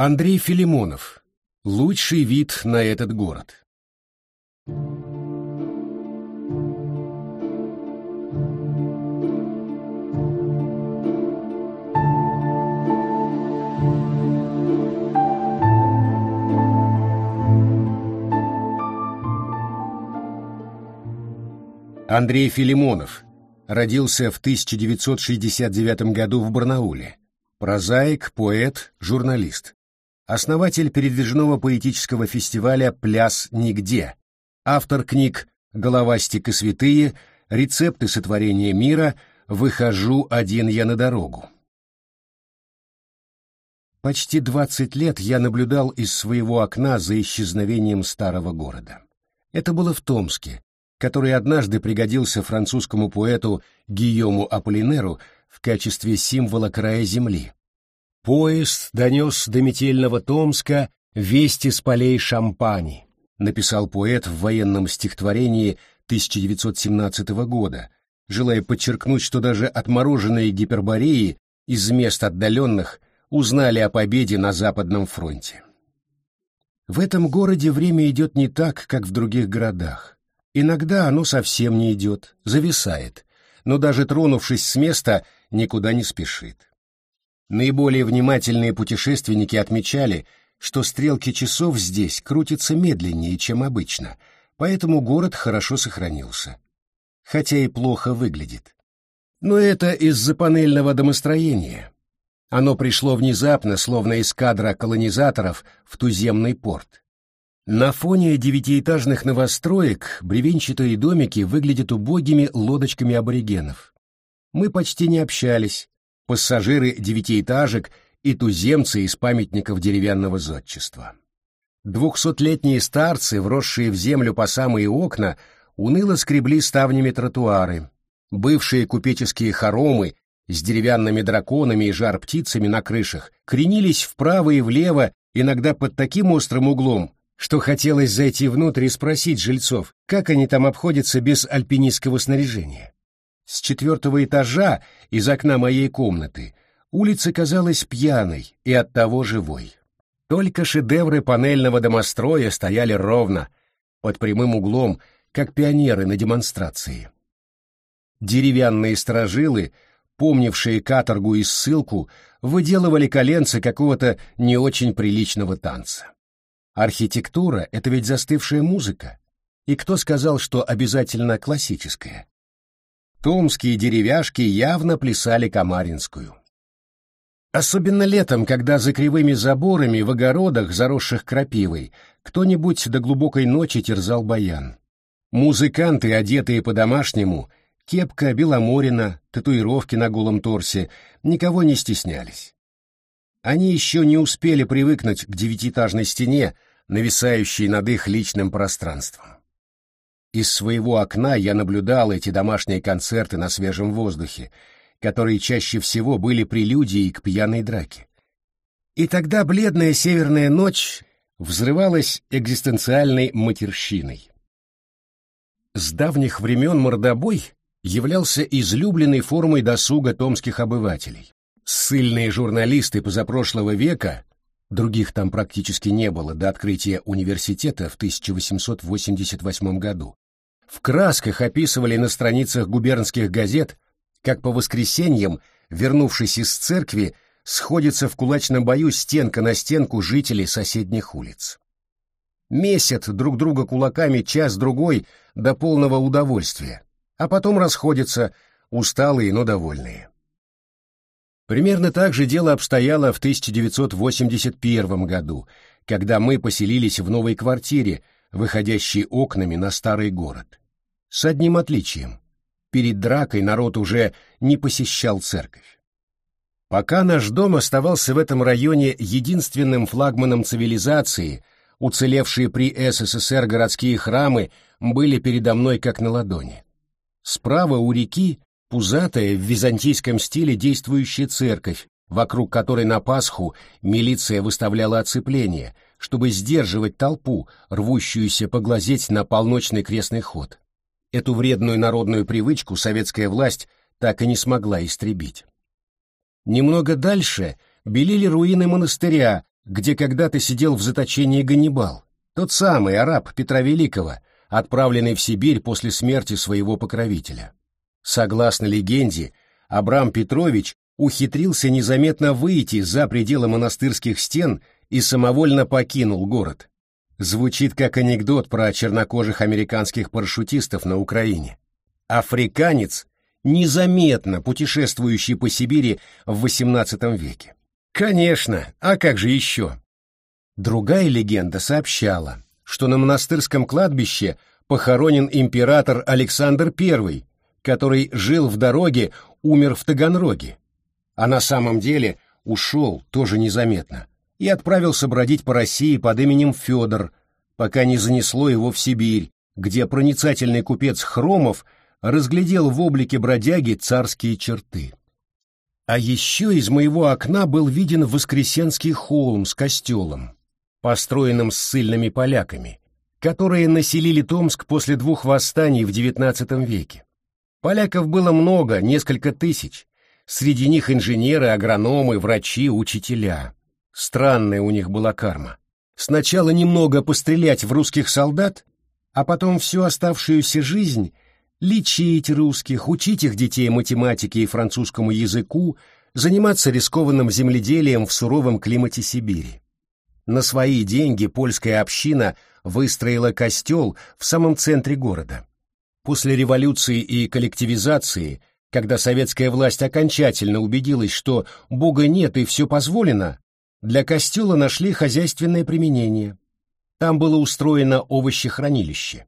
Андрей Филимонов. Лучший вид на этот город. Андрей Филимонов родился в 1969 году в Барнауле. Прозаик, поэт, журналист. Основатель передвижного поэтического фестиваля «Пляс нигде». Автор книг «Головастик и святые», «Рецепты сотворения мира», «Выхожу один я на дорогу». Почти двадцать лет я наблюдал из своего окна за исчезновением старого города. Это было в Томске, который однажды пригодился французскому поэту Гийому Аполлинеру в качестве символа края земли. «Поезд донес до метельного Томска вести с полей Шампани», написал поэт в военном стихотворении 1917 года, желая подчеркнуть, что даже отмороженные гипербореи из мест отдаленных узнали о победе на Западном фронте. В этом городе время идет не так, как в других городах. Иногда оно совсем не идет, зависает, но даже тронувшись с места, никуда не спешит. Наиболее внимательные путешественники отмечали, что стрелки часов здесь крутятся медленнее, чем обычно, поэтому город хорошо сохранился. Хотя и плохо выглядит. Но это из-за панельного домостроения. Оно пришло внезапно, словно из кадра колонизаторов в туземный порт. На фоне девятиэтажных новостроек бревенчатые домики выглядят убогими лодочками аборигенов. Мы почти не общались, пассажиры девятиэтажек и туземцы из памятников деревянного зодчества. Двухсотлетние старцы, вросшие в землю по самые окна, уныло скребли ставнями тротуары. Бывшие купеческие хоромы с деревянными драконами и жар-птицами на крышах кренились вправо и влево, иногда под таким острым углом, что хотелось зайти внутрь и спросить жильцов, как они там обходятся без альпинистского снаряжения. С четвертого этажа, из окна моей комнаты, улица казалась пьяной и оттого живой. Только шедевры панельного домостроя стояли ровно, под прямым углом, как пионеры на демонстрации. Деревянные сторожилы, помнившие каторгу и ссылку, выделывали коленцы какого-то не очень приличного танца. Архитектура — это ведь застывшая музыка. И кто сказал, что обязательно классическая? Томские деревяшки явно плясали Камаринскую. Особенно летом, когда за кривыми заборами в огородах, заросших крапивой, кто-нибудь до глубокой ночи терзал баян. Музыканты, одетые по-домашнему, кепка, беломорина, татуировки на голом торсе, никого не стеснялись. Они еще не успели привыкнуть к девятиэтажной стене, нависающей над их личным пространством. Из своего окна я наблюдал эти домашние концерты на свежем воздухе, которые чаще всего были прелюдией к пьяной драке. И тогда бледная северная ночь взрывалась экзистенциальной матерщиной. С давних времен мордобой являлся излюбленной формой досуга томских обывателей. Ссыльные журналисты позапрошлого века других там практически не было до открытия университета в 1888 году, в красках описывали на страницах губернских газет, как по воскресеньям, вернувшись из церкви, сходятся в кулачном бою стенка на стенку жители соседних улиц. Месят друг друга кулаками час-другой до полного удовольствия, а потом расходятся, усталые, но довольные. Примерно так же дело обстояло в 1981 году, когда мы поселились в новой квартире, выходящей окнами на старый город. С одним отличием. Перед дракой народ уже не посещал церковь. Пока наш дом оставался в этом районе единственным флагманом цивилизации, уцелевшие при СССР городские храмы были передо мной как на ладони. Справа у реки пузатая в византийском стиле действующая церковь, вокруг которой на Пасху милиция выставляла оцепление, чтобы сдерживать толпу, рвущуюся поглазеть на полночный крестный ход. Эту вредную народную привычку советская власть так и не смогла истребить. Немного дальше белели руины монастыря где когда-то сидел в заточении Ганнибал, тот самый араб Петра Великого, отправленный в Сибирь после смерти своего покровителя. Согласно легенде, Абрам Петрович ухитрился незаметно выйти за пределы монастырских стен и самовольно покинул город. Звучит как анекдот про чернокожих американских парашютистов на Украине. Африканец, незаметно путешествующий по Сибири в XVIII веке. Конечно, а как же еще? Другая легенда сообщала, что на монастырском кладбище похоронен император Александр I, который жил в дороге, умер в Таганроге, а на самом деле ушел тоже незаметно и отправился бродить по России под именем Федор, пока не занесло его в Сибирь, где проницательный купец Хромов разглядел в облике бродяги царские черты. А еще из моего окна был виден Воскресенский холм с костелом, построенным ссыльными поляками, которые населили Томск после двух восстаний в XIX веке. Поляков было много, несколько тысяч. Среди них инженеры, агрономы, врачи, учителя. Странная у них была карма. Сначала немного пострелять в русских солдат, а потом всю оставшуюся жизнь лечить русских, учить их детей математике и французскому языку, заниматься рискованным земледелием в суровом климате Сибири. На свои деньги польская община выстроила костел в самом центре города. После революции и коллективизации, когда советская власть окончательно убедилась, что Бога нет и все позволено, для костела нашли хозяйственное применение. Там было устроено овощехранилище.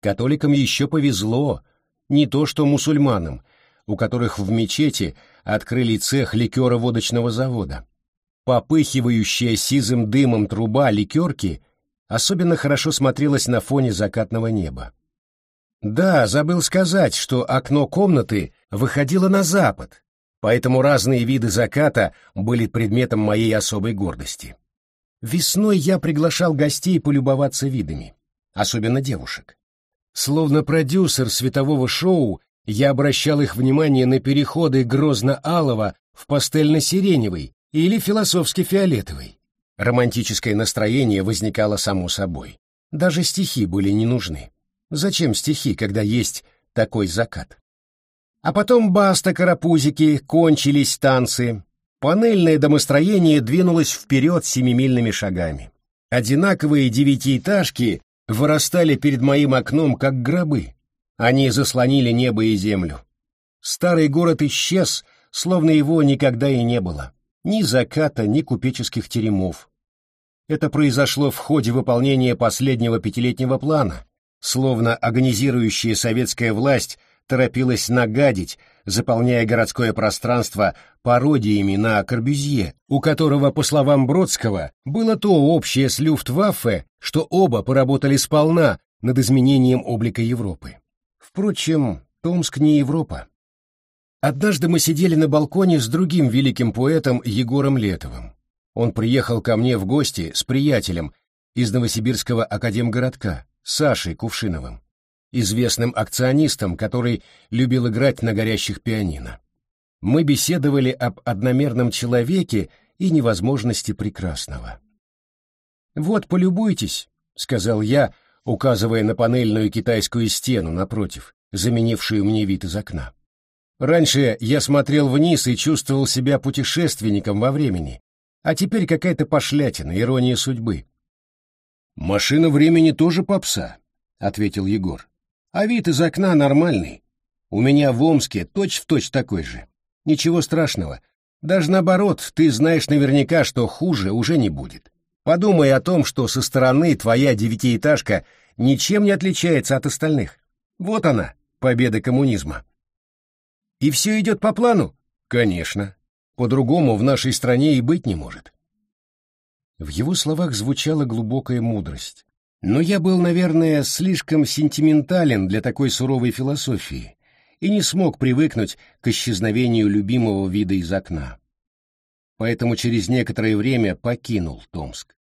Католикам еще повезло, не то что мусульманам, у которых в мечети открыли цех ликера-водочного завода. Попыхивающая сизым дымом труба ликерки особенно хорошо смотрелась на фоне закатного неба. Да, забыл сказать, что окно комнаты выходило на запад, поэтому разные виды заката были предметом моей особой гордости. Весной я приглашал гостей полюбоваться видами, особенно девушек. Словно продюсер светового шоу, я обращал их внимание на переходы грозно-алого в пастельно-сиреневый или философски-фиолетовый. Романтическое настроение возникало само собой. Даже стихи были не нужны. Зачем стихи, когда есть такой закат? А потом баста карапузики, кончились танцы. Панельное домостроение двинулось вперед семимильными шагами. Одинаковые девятиэтажки вырастали перед моим окном, как гробы. Они заслонили небо и землю. Старый город исчез, словно его никогда и не было. Ни заката, ни купеческих теремов. Это произошло в ходе выполнения последнего пятилетнего плана, словно агонизирующая советская власть торопилась нагадить, заполняя городское пространство пародиями на Корбюзье, у которого, по словам Бродского, было то общее с Люфтваффе, что оба поработали сполна над изменением облика Европы. Впрочем, Томск не Европа. Однажды мы сидели на балконе с другим великим поэтом Егором Летовым. Он приехал ко мне в гости с приятелем из Новосибирского академгородка, Сашей Кувшиновым известным акционистом, который любил играть на горящих пианино. Мы беседовали об одномерном человеке и невозможности прекрасного. «Вот, полюбуйтесь», — сказал я, указывая на панельную китайскую стену напротив, заменившую мне вид из окна. Раньше я смотрел вниз и чувствовал себя путешественником во времени, а теперь какая-то пошлятина, ирония судьбы. «Машина времени тоже попса», — ответил Егор. А вид из окна нормальный. У меня в Омске точь-в-точь точь такой же. Ничего страшного. Даже наоборот, ты знаешь наверняка, что хуже уже не будет. Подумай о том, что со стороны твоя девятиэтажка ничем не отличается от остальных. Вот она, победа коммунизма. И все идет по плану? Конечно. По-другому в нашей стране и быть не может. В его словах звучала глубокая мудрость. Но я был, наверное, слишком сентиментален для такой суровой философии и не смог привыкнуть к исчезновению любимого вида из окна. Поэтому через некоторое время покинул Томск.